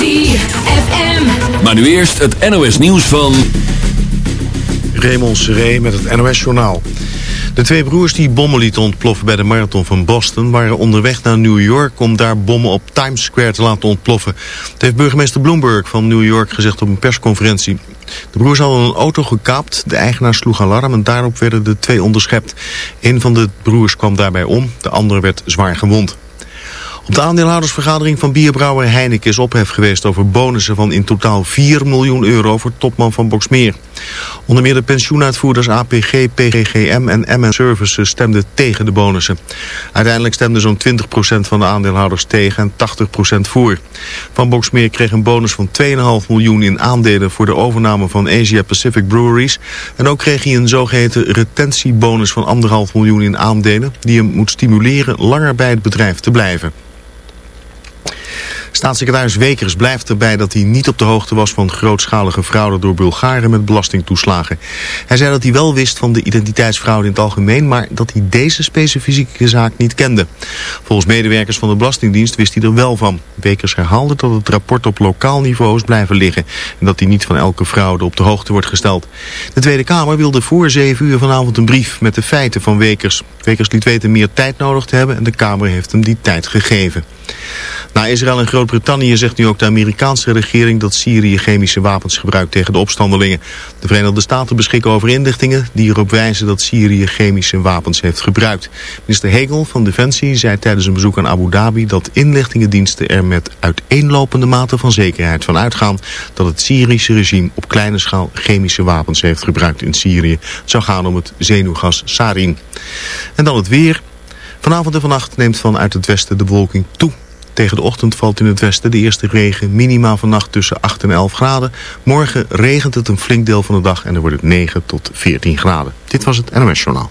ZFM. Maar nu eerst het NOS nieuws van... Raymond Seré met het NOS journaal. De twee broers die bommen lieten ontploffen bij de marathon van Boston... waren onderweg naar New York om daar bommen op Times Square te laten ontploffen. Dat heeft burgemeester Bloomberg van New York gezegd op een persconferentie. De broers hadden een auto gekaapt, de eigenaar sloeg alarm... en daarop werden de twee onderschept. Een van de broers kwam daarbij om, de andere werd zwaar gewond. Op de aandeelhoudersvergadering van bierbrouwer Heineken is ophef geweest over bonussen van in totaal 4 miljoen euro voor topman van Boxmeer. Onder meer de pensioenuitvoerders APG, PGGM en MN Services stemden tegen de bonussen. Uiteindelijk stemden zo'n 20% van de aandeelhouders tegen en 80% voor. Van Boxmeer kreeg een bonus van 2,5 miljoen in aandelen voor de overname van Asia Pacific Breweries. En ook kreeg hij een zogeheten retentiebonus van 1,5 miljoen in aandelen die hem moet stimuleren langer bij het bedrijf te blijven. Staatssecretaris Wekers blijft erbij dat hij niet op de hoogte was van grootschalige fraude door Bulgaren met belastingtoeslagen. Hij zei dat hij wel wist van de identiteitsfraude in het algemeen, maar dat hij deze specifieke zaak niet kende. Volgens medewerkers van de Belastingdienst wist hij er wel van. Wekers herhaalde dat het rapport op lokaal niveau is blijven liggen en dat hij niet van elke fraude op de hoogte wordt gesteld. De Tweede Kamer wilde voor 7 uur vanavond een brief met de feiten van Wekers. Wekers liet weten meer tijd nodig te hebben en de Kamer heeft hem die tijd gegeven. Na Israël en Groot-Brittannië zegt nu ook de Amerikaanse regering dat Syrië chemische wapens gebruikt tegen de opstandelingen. De Verenigde Staten beschikken over inlichtingen die erop wijzen dat Syrië chemische wapens heeft gebruikt. Minister Hegel van Defensie zei tijdens een bezoek aan Abu Dhabi dat inlichtingendiensten er met uiteenlopende mate van zekerheid van uitgaan dat het Syrische regime op kleine schaal chemische wapens heeft gebruikt in Syrië. Het zou gaan om het zenuwgas sarin. En dan het weer. Vanavond en vannacht neemt vanuit het westen de bewolking toe. Tegen de ochtend valt in het westen de eerste regen. Minima vannacht tussen 8 en 11 graden. Morgen regent het een flink deel van de dag en dan wordt het 9 tot 14 graden. Dit was het NOS Journaal.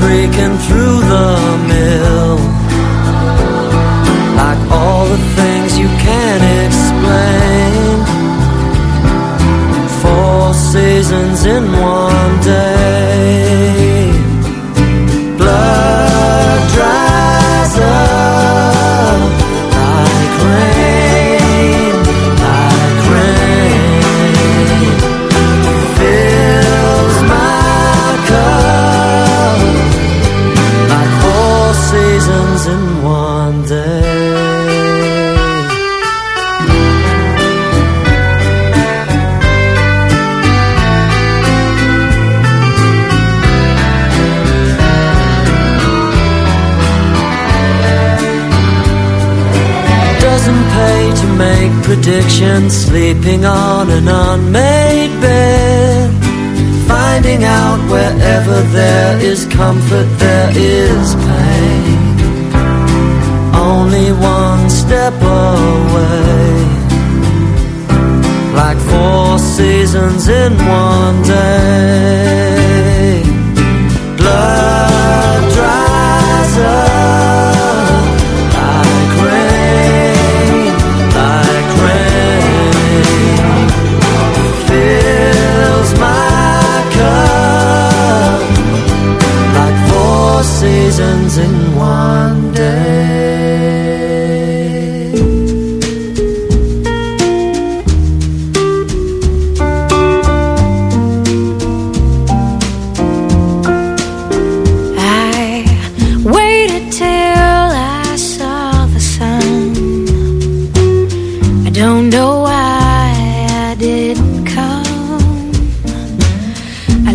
and through the mill comfort, there is pain. Only one step away. Like four seasons in one day.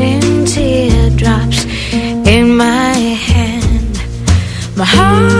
Catching teardrops in my hand. My heart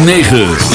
106.9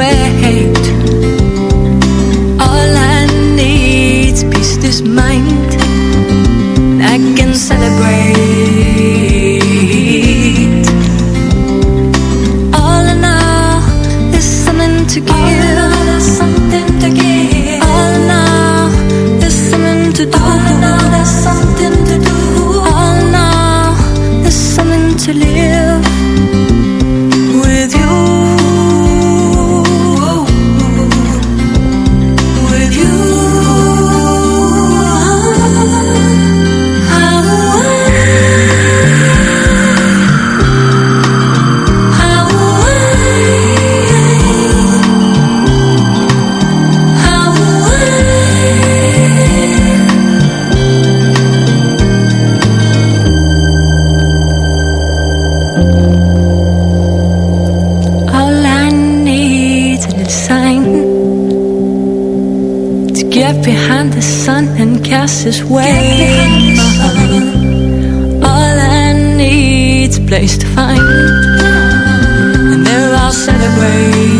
wait. fastest way in. All I need's a place to find, and there I'll celebrate.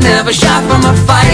never shot from a fight.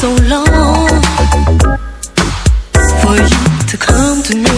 so long for you to come to me.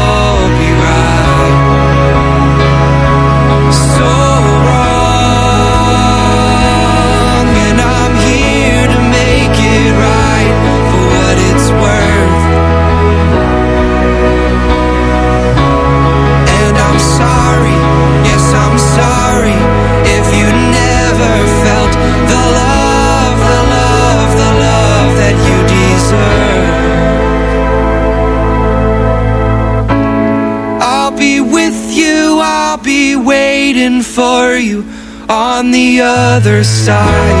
you on the other side.